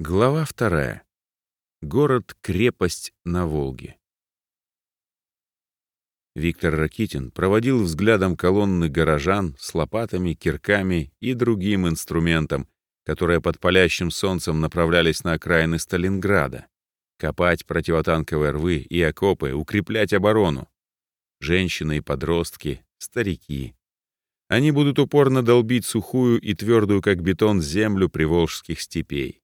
Глава вторая. Город-крепость на Волге. Виктор Ракитин проводил взглядом колонны горожан с лопатами, кирками и другим инструментом, которые под палящим солнцем направлялись на окраины Сталинграда. Копать противотанковые рвы и окопы, укреплять оборону. Женщины и подростки, старики. Они будут упорно долбить сухую и твердую, как бетон, землю приволжских степей.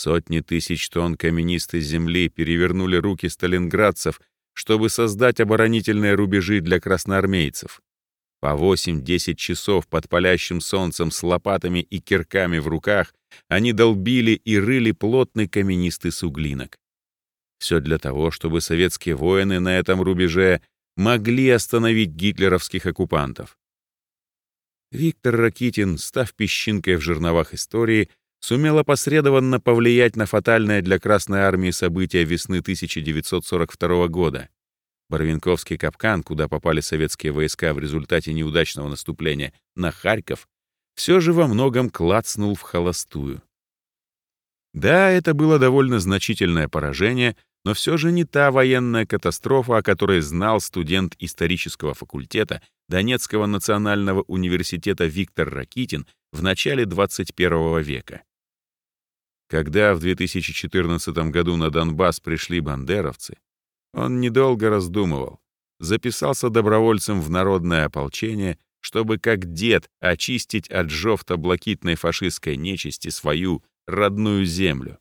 Сотни тысяч тонн каменистой земли перевернули руки сталинградцев, чтобы создать оборонительные рубежи для красноармейцев. По 8-10 часов под палящим солнцем с лопатами и кирками в руках они долбили и рыли плотный каменистый суглинок. Все для того, чтобы советские воины на этом рубеже могли остановить гитлеровских оккупантов. Виктор Ракитин, став песчинкой в жерновах истории, сумел опосредованно повлиять на фатальное для Красной Армии событие весны 1942 года. Барвинковский капкан, куда попали советские войска в результате неудачного наступления на Харьков, все же во многом клацнул в холостую. Да, это было довольно значительное поражение, но все же не та военная катастрофа, о которой знал студент исторического факультета Донецкого национального университета Виктор Ракитин в начале 21 века. Когда в 2014 году на Донбасс пришли бандеровцы, он недолго раздумывал, записался добровольцем в народное ополчение, чтобы как дед очистить от жовто-блакитной фашистской нечисти свою родную землю.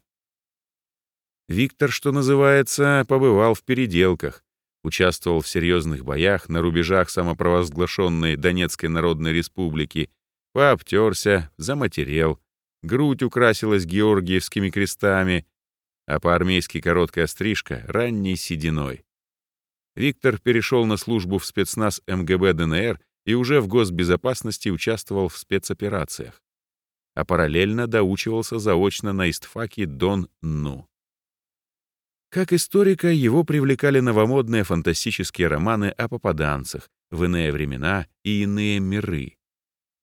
Виктор, что называется, побывал в переделках, участвовал в серьезных боях на рубежах самопровозглашенной Донецкой Народной Республики, пообтерся, заматерел, грудь украсилась георгиевскими крестами, а по-армейски короткая стрижка — ранней сединой. Виктор перешел на службу в спецназ МГБ ДНР и уже в госбезопасности участвовал в спецоперациях, а параллельно доучивался заочно на истфаке Дон Ну. Как историка его привлекали новомодные фантастические романы о попаданцах в иные времена и иные миры.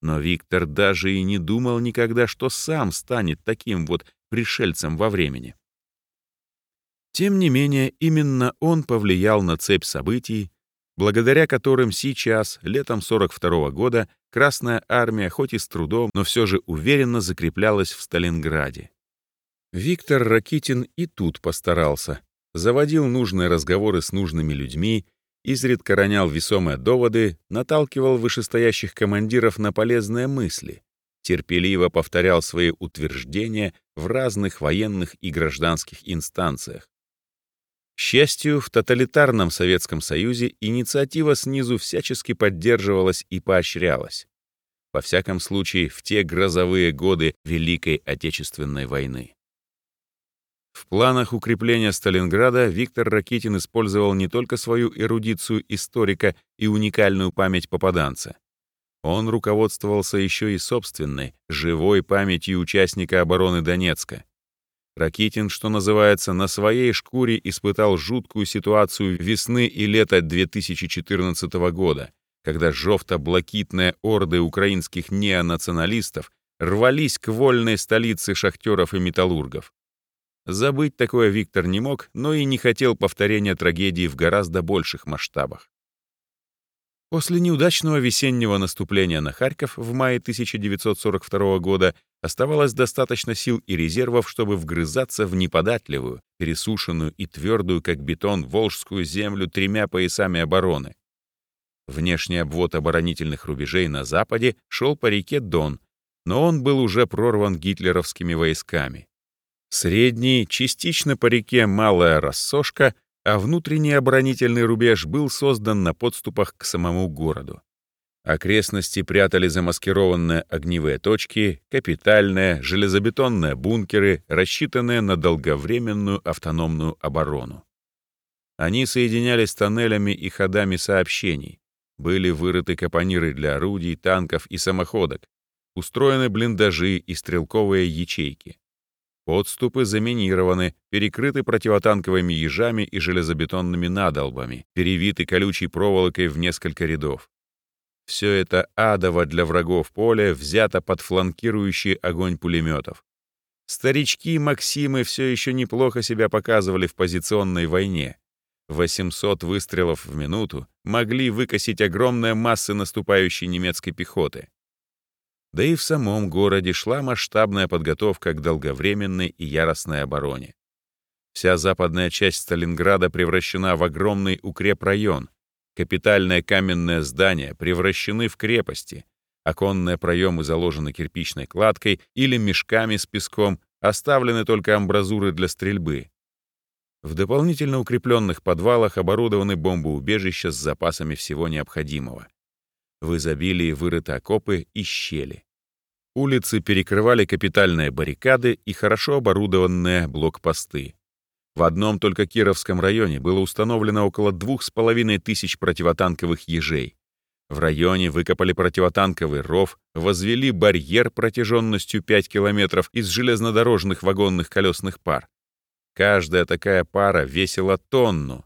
Но Виктор даже и не думал никогда, что сам станет таким вот пришельцем во времени. Тем не менее, именно он повлиял на цепь событий, благодаря которым сейчас, летом 42 -го года, Красная Армия, хоть и с трудом, но все же уверенно закреплялась в Сталинграде. Виктор Ракитин и тут постарался. Заводил нужные разговоры с нужными людьми изредка ронял весомые доводы, наталкивал вышестоящих командиров на полезные мысли, терпеливо повторял свои утверждения в разных военных и гражданских инстанциях. К счастью, в тоталитарном Советском Союзе инициатива снизу всячески поддерживалась и поощрялась. Во всяком случае, в те грозовые годы Великой Отечественной войны. В планах укрепления Сталинграда Виктор Ракитин использовал не только свою эрудицию историка и уникальную память попаданца. Он руководствовался еще и собственной, живой памятью участника обороны Донецка. Ракитин, что называется, на своей шкуре испытал жуткую ситуацию весны и лета 2014 года, когда жовто-блакитные орды украинских неонационалистов рвались к вольной столице шахтеров и металлургов. Забыть такое Виктор не мог, но и не хотел повторения трагедии в гораздо больших масштабах. После неудачного весеннего наступления на Харьков в мае 1942 года оставалось достаточно сил и резервов, чтобы вгрызаться в неподатливую, пересушенную и твердую, как бетон, волжскую землю тремя поясами обороны. Внешний обвод оборонительных рубежей на западе шел по реке Дон, но он был уже прорван гитлеровскими войсками. Средний, частично по реке Малая Рассошка, а внутренний оборонительный рубеж был создан на подступах к самому городу. Окрестности прятали замаскированные огневые точки, капитальные, железобетонные бункеры, рассчитанные на долговременную автономную оборону. Они соединялись тоннелями и ходами сообщений, были вырыты капониры для орудий, танков и самоходок, устроены блиндажи и стрелковые ячейки. Подступы заминированы, перекрыты противотанковыми ежами и железобетонными надолбами, перевиты колючей проволокой в несколько рядов. Все это адово для врагов поле взято под фланкирующий огонь пулеметов. Старички Максимы все еще неплохо себя показывали в позиционной войне. 800 выстрелов в минуту могли выкосить огромные массы наступающей немецкой пехоты. Да и в самом городе шла масштабная подготовка к долговременной и яростной обороне. Вся западная часть Сталинграда превращена в огромный укрепрайон. Капитальное каменное здание превращены в крепости. Оконные проемы заложены кирпичной кладкой или мешками с песком, оставлены только амбразуры для стрельбы. В дополнительно укрепленных подвалах оборудованы бомбоубежища с запасами всего необходимого. В изобилии вырыты окопы и щели. Улицы перекрывали капитальные баррикады и хорошо оборудованные блокпосты. В одном только Кировском районе было установлено около двух с половиной тысяч противотанковых ежей. В районе выкопали противотанковый ров, возвели барьер протяженностью 5 километров из железнодорожных вагонных колесных пар. Каждая такая пара весила тонну.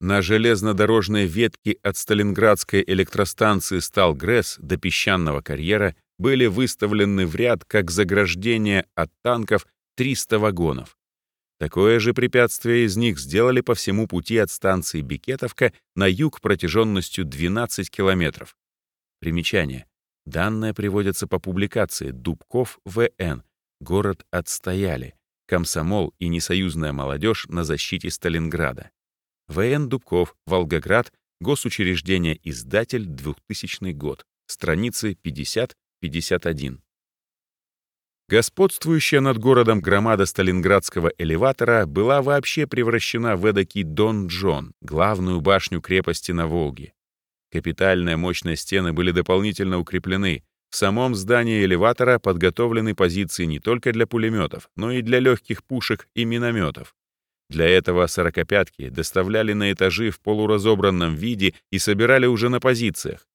На железнодорожной ветке от Сталинградской электростанции Сталгресс до песчаного карьера были выставлены в ряд как заграждение от танков 300 вагонов. Такое же препятствие из них сделали по всему пути от станции Бикетовка на юг протяженностью 12 километров. Примечание. Данные приводятся по публикации Дубков В.Н. Город отстояли. Комсомол и несоюзная молодежь на защите Сталинграда. В.Н. Дубков, Волгоград, Госучреждение «Издатель», 2000 год, страницы 50-51. Господствующая над городом громада сталинградского элеватора была вообще превращена в эдакий Дон-Джон, главную башню крепости на Волге. Капитальные мощные стены были дополнительно укреплены, в самом здании элеватора подготовлены позиции не только для пулеметов, но и для легких пушек и минометов. Для этого сорокопятки доставляли на этажи в полуразобранном виде и собирали уже на позициях.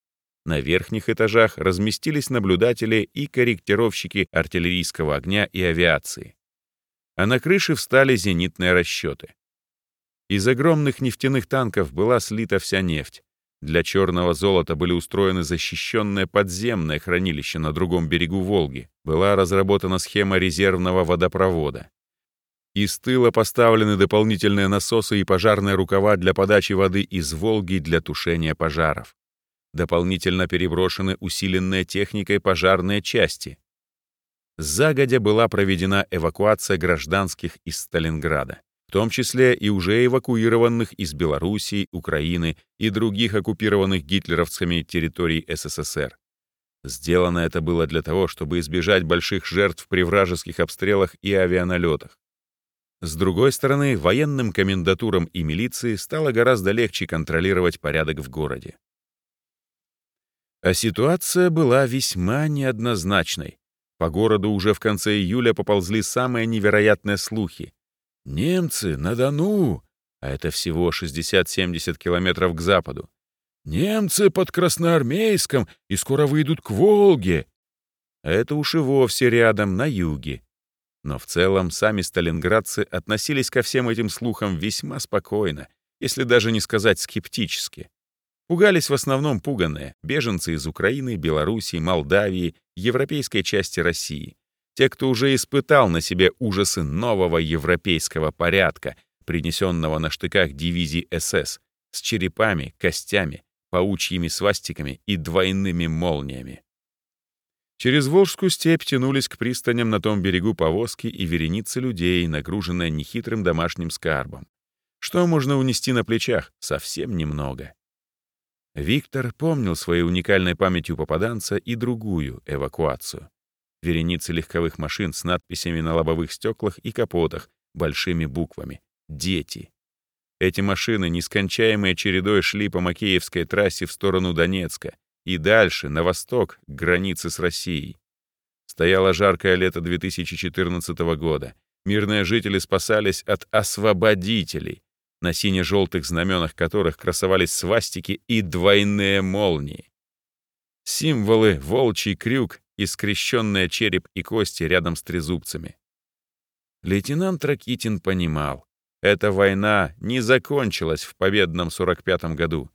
На верхних этажах разместились наблюдатели и корректировщики артиллерийского огня и авиации. А на крыше встали зенитные расчеты. Из огромных нефтяных танков была слита вся нефть. Для черного золота были устроены защищенное подземное хранилище на другом берегу Волги. Была разработана схема резервного водопровода. Из тыла поставлены дополнительные насосы и пожарные рукава для подачи воды из Волги для тушения пожаров. Дополнительно переброшены усиленные техникой пожарные части. Загодя была проведена эвакуация гражданских из Сталинграда в том числе и уже эвакуированных из Белоруссии, Украины и других оккупированных гитлеровцами территорий СССР. Сделано это было для того, чтобы избежать больших жертв при вражеских обстрелах и авианалетах. С другой стороны, военным комендатурам и милиции стало гораздо легче контролировать порядок в городе. А ситуация была весьма неоднозначной. По городу уже в конце июля поползли самые невероятные слухи. Немцы на Дону, а это всего 60-70 километров к западу. Немцы под Красноармейском и скоро выйдут к Волге. А это уж и вовсе рядом, на юге. Но в целом сами сталинградцы относились ко всем этим слухам весьма спокойно, если даже не сказать скептически. Пугались в основном пуганные, беженцы из Украины, Белоруссии, Молдавии, европейской части России те, кто уже испытал на себе ужасы нового европейского порядка, принесенного на штыках дивизий СС, с черепами, костями, паучьими свастиками и двойными молниями. Через Волжскую степь тянулись к пристаням на том берегу повозки и вереницы людей, нагруженные нехитрым домашним скарбом. Что можно унести на плечах? Совсем немного. Виктор помнил своей уникальной памятью попаданца и другую эвакуацию вереницы легковых машин с надписями на лобовых стеклах и капотах, большими буквами «Дети». Эти машины нескончаемой чередой шли по Макеевской трассе в сторону Донецка и дальше, на восток, к границе с Россией. Стояло жаркое лето 2014 года. Мирные жители спасались от освободителей, на сине-желтых знаменах которых красовались свастики и двойные молнии. Символы «Волчий крюк» и скрещенная череп и кости рядом с трезубцами. Лейтенант Ракитин понимал, эта война не закончилась в победном 45-м году.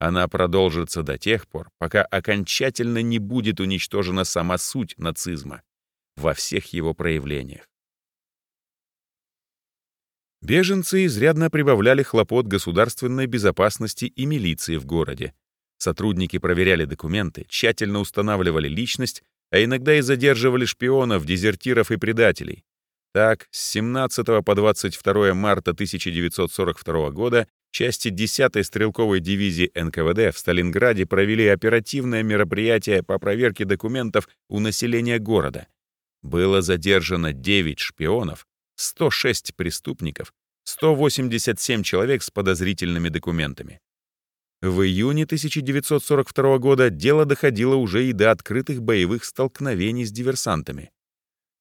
Она продолжится до тех пор, пока окончательно не будет уничтожена сама суть нацизма. во всех его проявлениях. Беженцы изрядно прибавляли хлопот государственной безопасности и милиции в городе. Сотрудники проверяли документы, тщательно устанавливали личность, а иногда и задерживали шпионов, дезертиров и предателей. Так, с 17 по 22 марта 1942 года части 10-й стрелковой дивизии НКВД в Сталинграде провели оперативное мероприятие по проверке документов у населения города. Было задержано 9 шпионов, 106 преступников, 187 человек с подозрительными документами. В июне 1942 года дело доходило уже и до открытых боевых столкновений с диверсантами.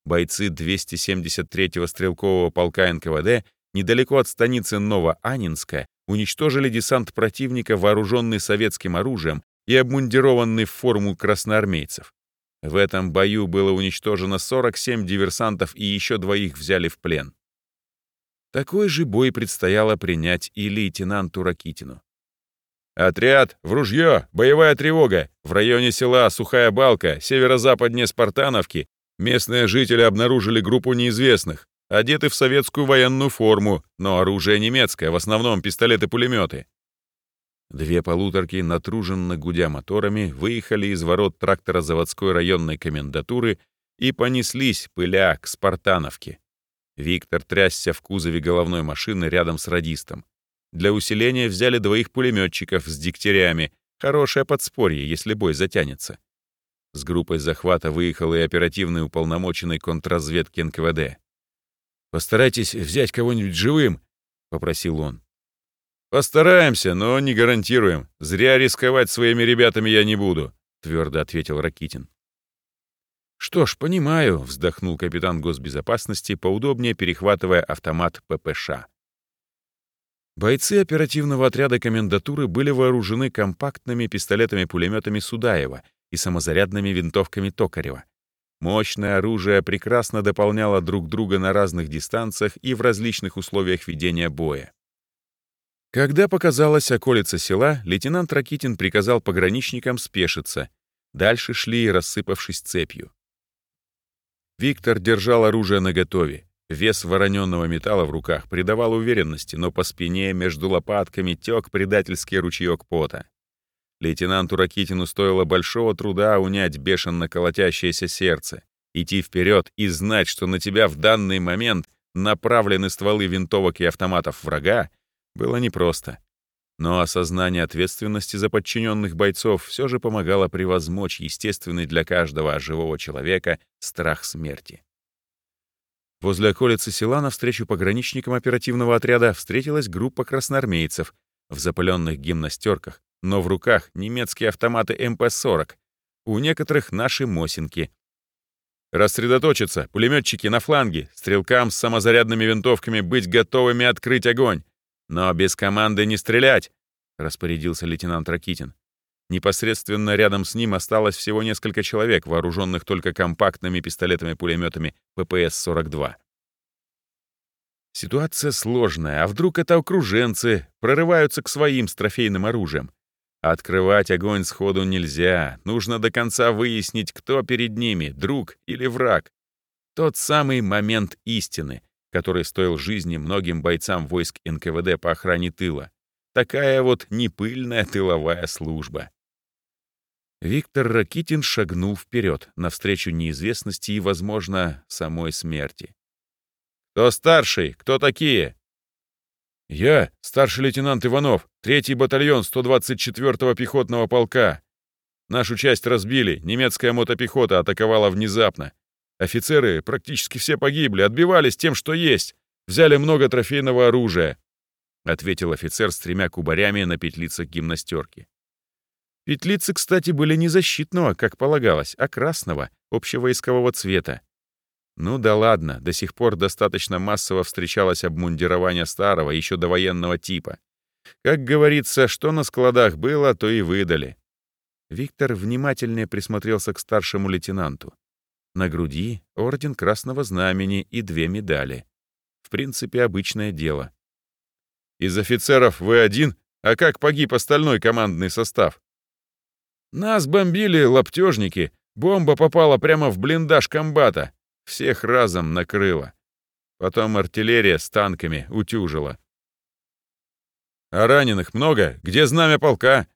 Бойцы 273-го стрелкового полка НКВД недалеко от станицы Новоанинская уничтожили десант противника, вооруженный советским оружием и обмундированный в форму красноармейцев. В этом бою было уничтожено 47 диверсантов и еще двоих взяли в плен. Такой же бой предстояло принять и лейтенанту Ракитину. «Отряд! В ружье! Боевая тревога! В районе села Сухая Балка, северо-западнее Спартановки, местные жители обнаружили группу неизвестных, одеты в советскую военную форму, но оружие немецкое, в основном пистолеты-пулеметы. Две полуторки, натруженно гудя моторами, выехали из ворот трактора заводской районной комендатуры и понеслись, пыля, к Спартановке. Виктор трясся в кузове головной машины рядом с радистом. Для усиления взяли двоих пулеметчиков с дегтярями. Хорошее подспорье, если бой затянется. С группой захвата выехал и оперативный уполномоченный контрразведки НКВД. «Постарайтесь взять кого-нибудь живым», — попросил он. «Постараемся, но не гарантируем. Зря рисковать своими ребятами я не буду», — твердо ответил Ракитин. «Что ж, понимаю», — вздохнул капитан госбезопасности, поудобнее перехватывая автомат ППШ. Бойцы оперативного отряда комендатуры были вооружены компактными пистолетами-пулеметами Судаева и самозарядными винтовками Токарева. Мощное оружие прекрасно дополняло друг друга на разных дистанциях и в различных условиях ведения боя. Когда показалась околица села, лейтенант Ракитин приказал пограничникам спешиться. Дальше шли, рассыпавшись цепью. Виктор держал оружие наготове. Вес вороненного металла в руках придавал уверенности, но по спине между лопатками тек предательский ручеек пота. Лейтенанту Ракитину стоило большого труда унять бешено колотящееся сердце, идти вперед и знать, что на тебя в данный момент направлены стволы винтовок и автоматов врага, было непросто. Но осознание ответственности за подчиненных бойцов все же помогало превозмочь естественный для каждого живого человека страх смерти. Возле околицы села навстречу пограничникам оперативного отряда встретилась группа красноармейцев в запыленных гимнастерках, но в руках немецкие автоматы МП-40, у некоторых наши Мосинки. «Рассредоточиться! Пулеметчики на фланге! Стрелкам с самозарядными винтовками быть готовыми открыть огонь! «Но без команды не стрелять!» — распорядился лейтенант Ракитин. Непосредственно рядом с ним осталось всего несколько человек, вооруженных только компактными пистолетами-пулеметами ППС-42. Ситуация сложная, а вдруг это окруженцы прорываются к своим с трофейным оружием? Открывать огонь сходу нельзя, нужно до конца выяснить, кто перед ними, друг или враг. Тот самый момент истины, который стоил жизни многим бойцам войск НКВД по охране тыла. Такая вот непыльная тыловая служба. Виктор Ракитин шагнул вперед, навстречу неизвестности и, возможно, самой смерти. «Кто старший? Кто такие?» «Я, старший лейтенант Иванов, третий батальон 124-го пехотного полка. Нашу часть разбили, немецкая мотопехота атаковала внезапно. Офицеры практически все погибли, отбивались тем, что есть. Взяли много трофейного оружия», — ответил офицер с тремя кубарями на петлицах гимнастерки. Петлицы, кстати, были не защитного, как полагалось, а красного, общевойскового цвета. Ну да ладно, до сих пор достаточно массово встречалось обмундирование старого, еще довоенного типа. Как говорится, что на складах было, то и выдали. Виктор внимательнее присмотрелся к старшему лейтенанту. На груди — орден Красного Знамени и две медали. В принципе, обычное дело. «Из офицеров вы один? А как погиб остальной командный состав?» «Нас бомбили лаптежники. Бомба попала прямо в блиндаж комбата. Всех разом накрыло. Потом артиллерия с танками утюжила. «А раненых много? Где знамя полка?»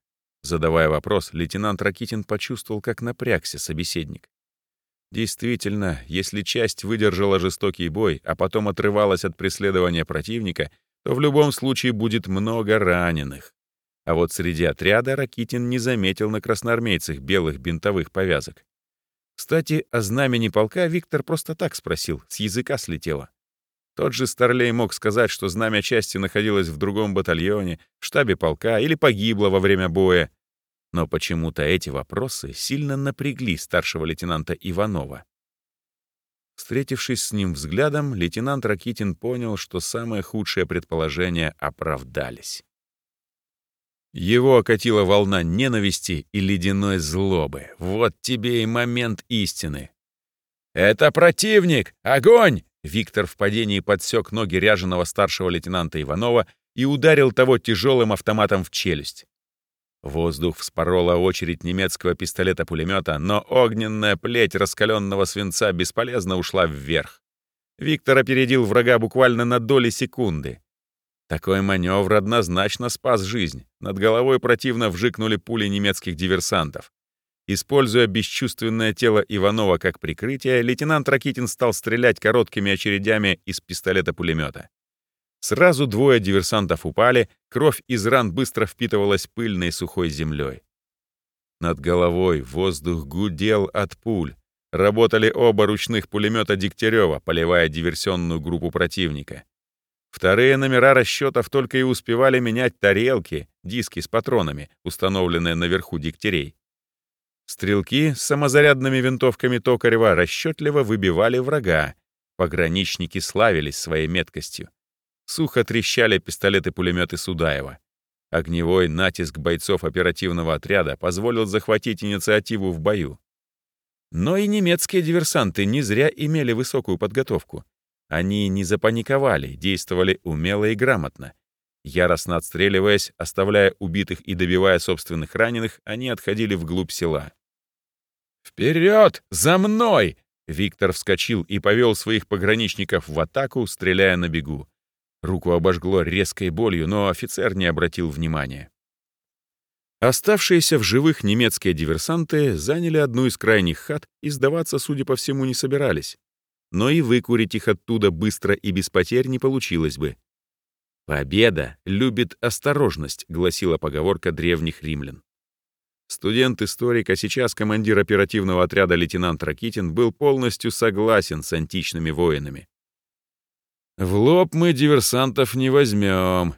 Задавая вопрос, лейтенант Ракитин почувствовал, как напрягся собеседник. Действительно, если часть выдержала жестокий бой, а потом отрывалась от преследования противника, то в любом случае будет много раненых. А вот среди отряда Ракитин не заметил на красноармейцах белых бинтовых повязок. Кстати, о знамени полка Виктор просто так спросил, с языка слетело. Тот же Старлей мог сказать, что знамя части находилось в другом батальоне, в штабе полка или погибло во время боя. Но почему-то эти вопросы сильно напрягли старшего лейтенанта Иванова. Встретившись с ним взглядом, лейтенант Ракитин понял, что самые худшие предположения оправдались. Его окатила волна ненависти и ледяной злобы. Вот тебе и момент истины. «Это противник! Огонь!» Виктор в падении подсек ноги ряженого старшего лейтенанта Иванова и ударил того тяжелым автоматом в челюсть. Воздух вспорола очередь немецкого пистолета-пулемета, но огненная плеть раскаленного свинца бесполезно ушла вверх. Виктор опередил врага буквально на доли секунды. Такой маневр однозначно спас жизнь. Над головой противно вжикнули пули немецких диверсантов. Используя бесчувственное тело Иванова как прикрытие, лейтенант Ракитин стал стрелять короткими очередями из пистолета-пулемета. Сразу двое диверсантов упали, кровь из ран быстро впитывалась пыльной сухой землей. Над головой воздух гудел от пуль. Работали оба ручных пулемета Дегтярева, поливая диверсионную группу противника. Вторые номера расчетов только и успевали менять тарелки, диски с патронами, установленные наверху дегтярей. Стрелки с самозарядными винтовками Токарева расчетливо выбивали врага. Пограничники славились своей меткостью. Сухо трещали пистолеты-пулеметы Судаева. Огневой натиск бойцов оперативного отряда позволил захватить инициативу в бою. Но и немецкие диверсанты не зря имели высокую подготовку. Они не запаниковали, действовали умело и грамотно. Яростно отстреливаясь, оставляя убитых и добивая собственных раненых, они отходили вглубь села. «Вперед! За мной!» Виктор вскочил и повел своих пограничников в атаку, стреляя на бегу. Руку обожгло резкой болью, но офицер не обратил внимания. Оставшиеся в живых немецкие диверсанты заняли одну из крайних хат и сдаваться, судя по всему, не собирались но и выкурить их оттуда быстро и без потерь не получилось бы. «Победа любит осторожность», — гласила поговорка древних римлян. Студент-историк, а сейчас командир оперативного отряда лейтенант Ракитин был полностью согласен с античными воинами. «В лоб мы диверсантов не возьмем».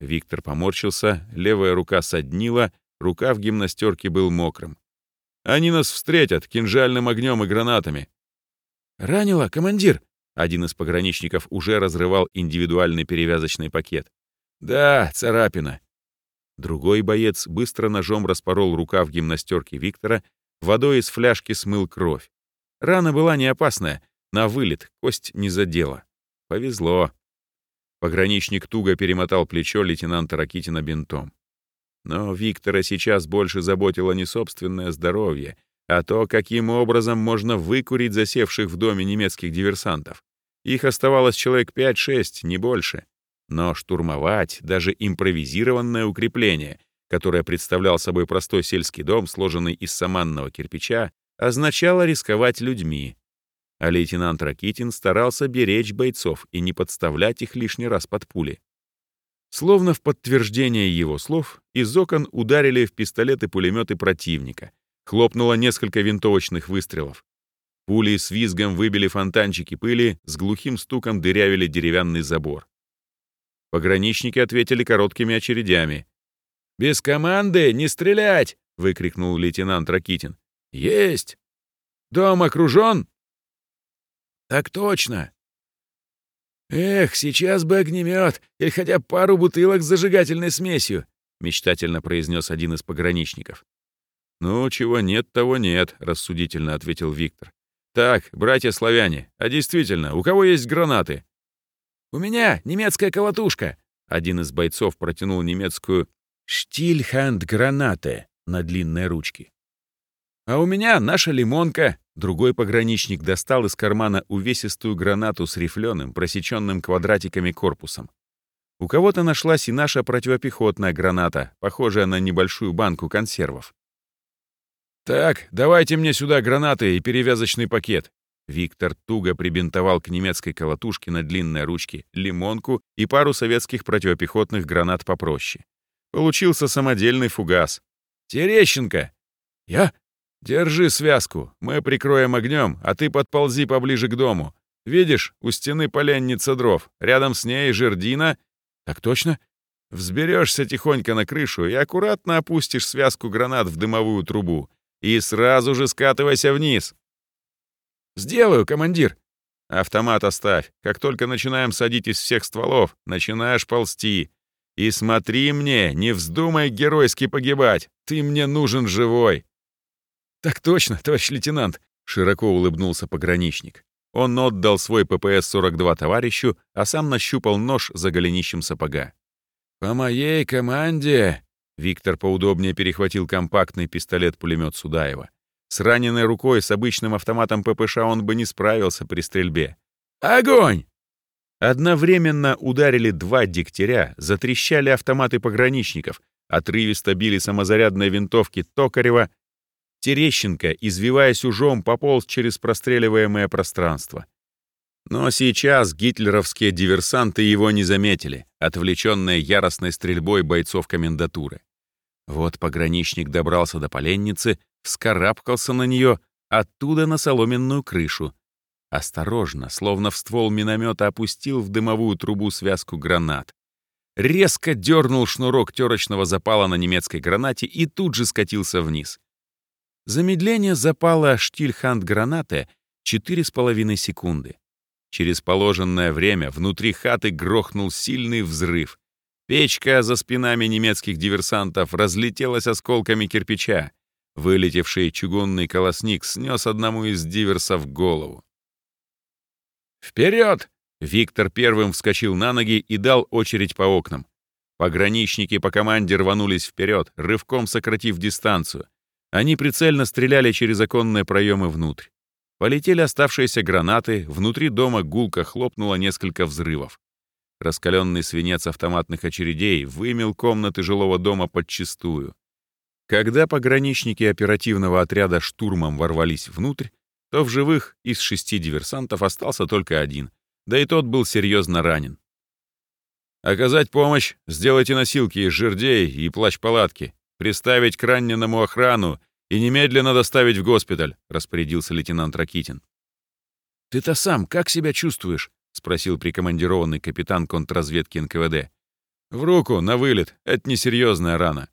Виктор поморщился, левая рука соднила, рука в гимнастерке был мокрым. «Они нас встретят кинжальным огнем и гранатами. «Ранило, командир!» Один из пограничников уже разрывал индивидуальный перевязочный пакет. «Да, царапина». Другой боец быстро ножом распорол рукав гимнастерки Виктора, водой из фляжки смыл кровь. Рана была не опасная, на вылет, кость не задела. Повезло. Пограничник туго перемотал плечо лейтенанта Ракитина бинтом. Но Виктора сейчас больше заботило не собственное здоровье, а то, каким образом можно выкурить засевших в доме немецких диверсантов. Их оставалось человек 5-6, не больше. Но штурмовать даже импровизированное укрепление, которое представлял собой простой сельский дом, сложенный из саманного кирпича, означало рисковать людьми. А лейтенант Ракитин старался беречь бойцов и не подставлять их лишний раз под пули. Словно в подтверждение его слов, из окон ударили в пистолеты-пулеметы противника — Хлопнуло несколько винтовочных выстрелов. Пули с визгом выбили фонтанчики пыли, с глухим стуком дырявили деревянный забор. Пограничники ответили короткими очередями. «Без команды не стрелять!» — выкрикнул лейтенант Ракитин. «Есть! Дом окружен?» «Так точно!» «Эх, сейчас бы огнемет или хотя бы пару бутылок с зажигательной смесью», — мечтательно произнес один из пограничников. «Ну, чего нет, того нет», — рассудительно ответил Виктор. «Так, братья-славяне, а действительно, у кого есть гранаты?» «У меня немецкая колотушка!» Один из бойцов протянул немецкую «Штильханд-гранаты» на длинной ручке. «А у меня наша лимонка!» Другой пограничник достал из кармана увесистую гранату с рифленым, просеченным квадратиками корпусом. У кого-то нашлась и наша противопехотная граната, похожая на небольшую банку консервов. «Так, давайте мне сюда гранаты и перевязочный пакет». Виктор туго прибинтовал к немецкой колотушке на длинной ручке лимонку и пару советских противопехотных гранат попроще. Получился самодельный фугас. «Терещенко!» «Я?» «Держи связку, мы прикроем огнем, а ты подползи поближе к дому. Видишь, у стены поленница дров, рядом с ней жердина». «Так точно?» «Взберешься тихонько на крышу и аккуратно опустишь связку гранат в дымовую трубу. И сразу же скатывайся вниз». «Сделаю, командир». «Автомат оставь. Как только начинаем садить из всех стволов, начинаешь ползти. И смотри мне, не вздумай геройски погибать. Ты мне нужен живой». «Так точно, товарищ лейтенант», — широко улыбнулся пограничник. Он отдал свой ППС-42 товарищу, а сам нащупал нож за голенищем сапога. «По моей команде...» Виктор поудобнее перехватил компактный пистолет-пулемет Судаева. С раненой рукой с обычным автоматом ППШ он бы не справился при стрельбе. «Огонь!» Одновременно ударили два дегтяря, затрещали автоматы пограничников, отрывисто били самозарядные винтовки Токарева Терещенко, извиваясь ужом, пополз через простреливаемое пространство. Но сейчас гитлеровские диверсанты его не заметили, отвлеченные яростной стрельбой бойцов комендатуры. Вот пограничник добрался до поленницы, вскарабкался на нее, оттуда на соломенную крышу. Осторожно, словно в ствол миномета, опустил в дымовую трубу связку гранат. Резко дернул шнурок терочного запала на немецкой гранате и тут же скатился вниз. Замедление запала штильханд-гранаты 4,5 секунды. Через положенное время внутри хаты грохнул сильный взрыв. Печка за спинами немецких диверсантов разлетелась осколками кирпича. Вылетевший чугунный колосник снес одному из диверсов голову. «Вперед!» Виктор первым вскочил на ноги и дал очередь по окнам. Пограничники по команде рванулись вперед, рывком сократив дистанцию. Они прицельно стреляли через оконные проемы внутрь. Полетели оставшиеся гранаты, внутри дома гулко хлопнуло несколько взрывов. Раскаленный свинец автоматных очередей вымел комнаты жилого дома подчистую. Когда пограничники оперативного отряда штурмом ворвались внутрь, то в живых из шести диверсантов остался только один, да и тот был серьезно ранен. «Оказать помощь, сделайте носилки из жердей и плащ-палатки, приставить к раненому охрану и немедленно доставить в госпиталь», — распорядился лейтенант Ракитин. «Ты-то сам как себя чувствуешь?» — спросил прикомандированный капитан контрразведки НКВД. «В руку, на вылет. Это несерьезная рана».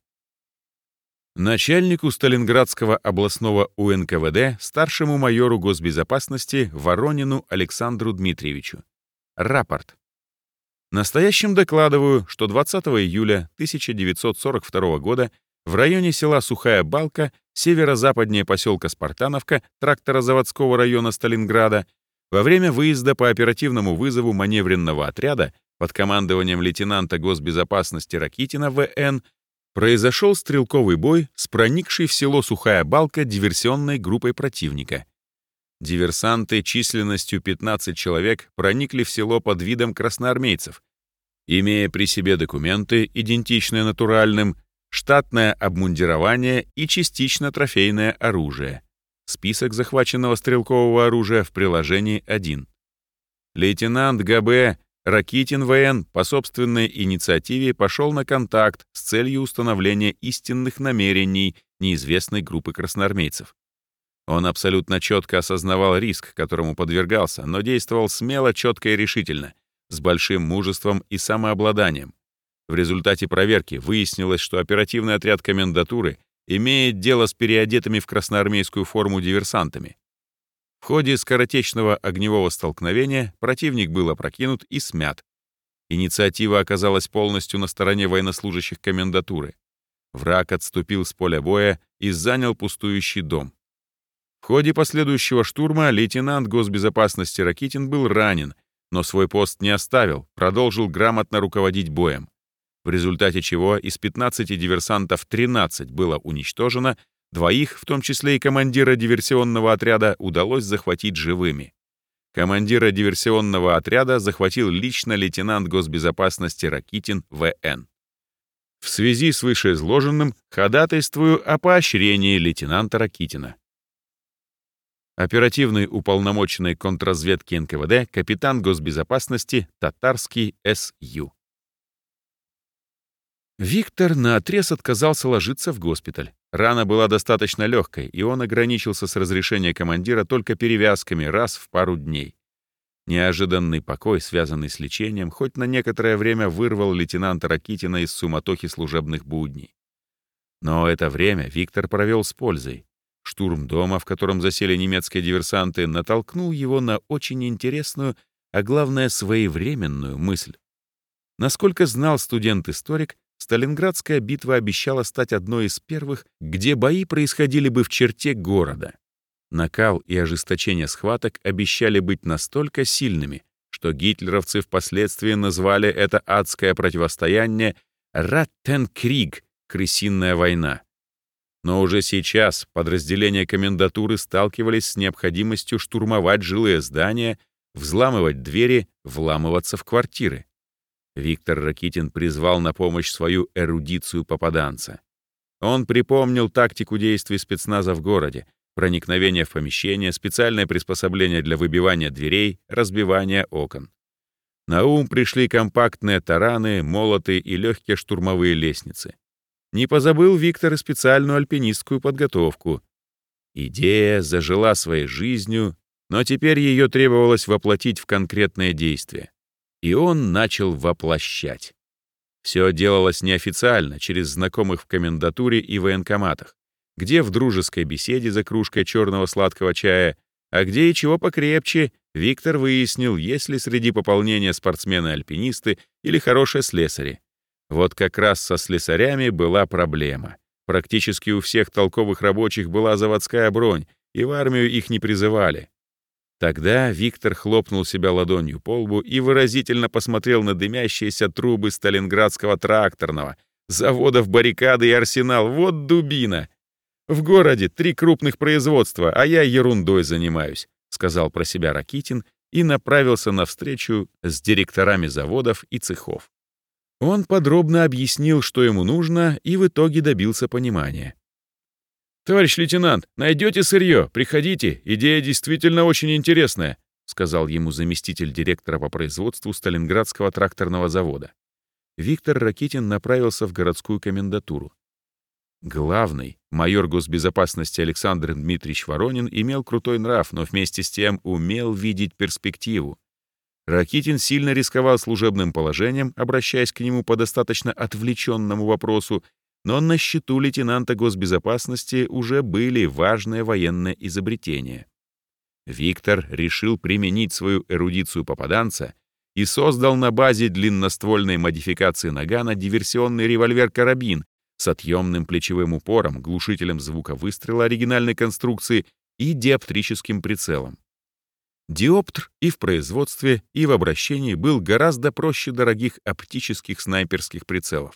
Начальнику Сталинградского областного УНКВД, старшему майору госбезопасности Воронину Александру Дмитриевичу. Рапорт. Настоящим докладываю, что 20 июля 1942 года в районе села Сухая Балка, северо-западнее поселка Спартановка, тракторозаводского района Сталинграда, во время выезда по оперативному вызову маневренного отряда под командованием лейтенанта госбезопасности Ракитина В.Н. произошел стрелковый бой с проникшей в село Сухая Балка диверсионной группой противника. Диверсанты численностью 15 человек проникли в село под видом красноармейцев, имея при себе документы, идентичные натуральным, штатное обмундирование и частично трофейное оружие. Список захваченного стрелкового оружия в приложении 1. Лейтенант ГБ Ракитин ВН по собственной инициативе пошел на контакт с целью установления истинных намерений неизвестной группы красноармейцев. Он абсолютно четко осознавал риск, которому подвергался, но действовал смело, четко и решительно, с большим мужеством и самообладанием. В результате проверки выяснилось, что оперативный отряд комендатуры имеет дело с переодетыми в красноармейскую форму диверсантами. В ходе скоротечного огневого столкновения противник был опрокинут и смят. Инициатива оказалась полностью на стороне военнослужащих комендатуры. Враг отступил с поля боя и занял пустующий дом. В ходе последующего штурма лейтенант госбезопасности Ракитин был ранен, но свой пост не оставил, продолжил грамотно руководить боем в результате чего из 15 диверсантов 13 было уничтожено, Двоих, в том числе и командира диверсионного отряда, удалось захватить живыми. Командира диверсионного отряда захватил лично лейтенант госбезопасности Ракитин В.Н. В связи с вышеизложенным ходатайствую о поощрении лейтенанта Ракитина. Оперативный уполномоченный контрразведки НКВД капитан госбезопасности Татарский С.Ю. Виктор наотрез отказался ложиться в госпиталь. Рана была достаточно легкой, и он ограничился с разрешения командира только перевязками раз в пару дней. Неожиданный покой, связанный с лечением, хоть на некоторое время вырвал лейтенанта Ракитина из суматохи служебных будней. Но это время Виктор провел с пользой. Штурм дома, в котором засели немецкие диверсанты, натолкнул его на очень интересную, а главное, своевременную мысль. Насколько знал студент-историк, Сталинградская битва обещала стать одной из первых, где бои происходили бы в черте города. Накал и ожесточение схваток обещали быть настолько сильными, что гитлеровцы впоследствии назвали это адское противостояние «Раттенкриг» — «крысиная война». Но уже сейчас подразделения комендатуры сталкивались с необходимостью штурмовать жилые здания, взламывать двери, вламываться в квартиры. Виктор Ракитин призвал на помощь свою эрудицию попаданца. Он припомнил тактику действий спецназа в городе, проникновение в помещение, специальное приспособление для выбивания дверей, разбивания окон. На ум пришли компактные тараны, молоты и легкие штурмовые лестницы. Не позабыл Виктор и специальную альпинистскую подготовку. Идея зажила своей жизнью, но теперь ее требовалось воплотить в конкретное действие и он начал воплощать. Все делалось неофициально, через знакомых в комендатуре и военкоматах, где в дружеской беседе за кружкой черного сладкого чая, а где и чего покрепче, Виктор выяснил, есть ли среди пополнения спортсмены-альпинисты или хорошие слесари. Вот как раз со слесарями была проблема. Практически у всех толковых рабочих была заводская бронь, и в армию их не призывали. Тогда Виктор хлопнул себя ладонью по лбу и выразительно посмотрел на дымящиеся трубы Сталинградского тракторного, заводов баррикады и арсенал. Вот дубина! В городе три крупных производства, а я ерундой занимаюсь, сказал про себя Ракитин и направился на встречу с директорами заводов и цехов. Он подробно объяснил, что ему нужно, и в итоге добился понимания. «Товарищ лейтенант, найдете сырье, приходите, идея действительно очень интересная», сказал ему заместитель директора по производству Сталинградского тракторного завода. Виктор Ракитин направился в городскую комендатуру. Главный, майор госбезопасности Александр Дмитриевич Воронин, имел крутой нрав, но вместе с тем умел видеть перспективу. Ракитин сильно рисковал служебным положением, обращаясь к нему по достаточно отвлеченному вопросу, но на счету лейтенанта госбезопасности уже были важные военные изобретения. Виктор решил применить свою эрудицию попаданца и создал на базе длинноствольной модификации нагана диверсионный револьвер-карабин с отъемным плечевым упором, глушителем звука выстрела оригинальной конструкции и диоптрическим прицелом. Диоптр и в производстве, и в обращении был гораздо проще дорогих оптических снайперских прицелов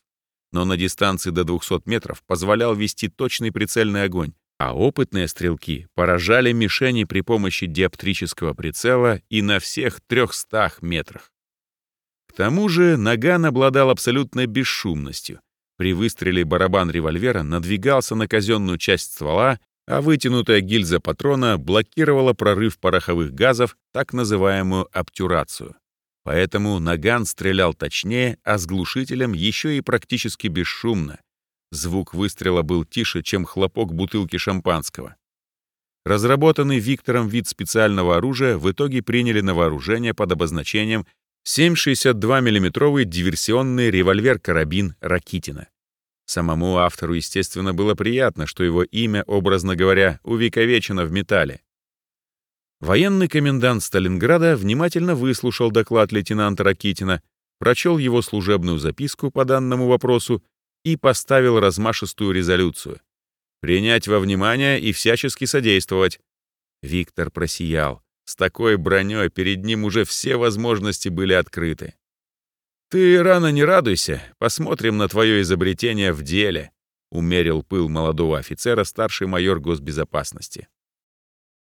но на дистанции до 200 метров позволял вести точный прицельный огонь, а опытные стрелки поражали мишени при помощи диоптрического прицела и на всех 300 метрах. К тому же наган обладал абсолютной бесшумностью. При выстреле барабан револьвера надвигался на казенную часть ствола, а вытянутая гильза патрона блокировала прорыв пороховых газов, так называемую обтюрацию. Поэтому наган стрелял точнее, а с глушителем еще и практически бесшумно. Звук выстрела был тише, чем хлопок бутылки шампанского. Разработанный Виктором вид специального оружия в итоге приняли на вооружение под обозначением 7,62 мм диверсионный револьвер-карабин Ракитина. Самому автору, естественно, было приятно, что его имя, образно говоря, увековечено в металле. Военный комендант Сталинграда внимательно выслушал доклад лейтенанта Ракитина, прочел его служебную записку по данному вопросу и поставил размашистую резолюцию. «Принять во внимание и всячески содействовать». Виктор просиял. С такой броней перед ним уже все возможности были открыты. «Ты рано не радуйся, посмотрим на твое изобретение в деле», умерил пыл молодого офицера старший майор госбезопасности.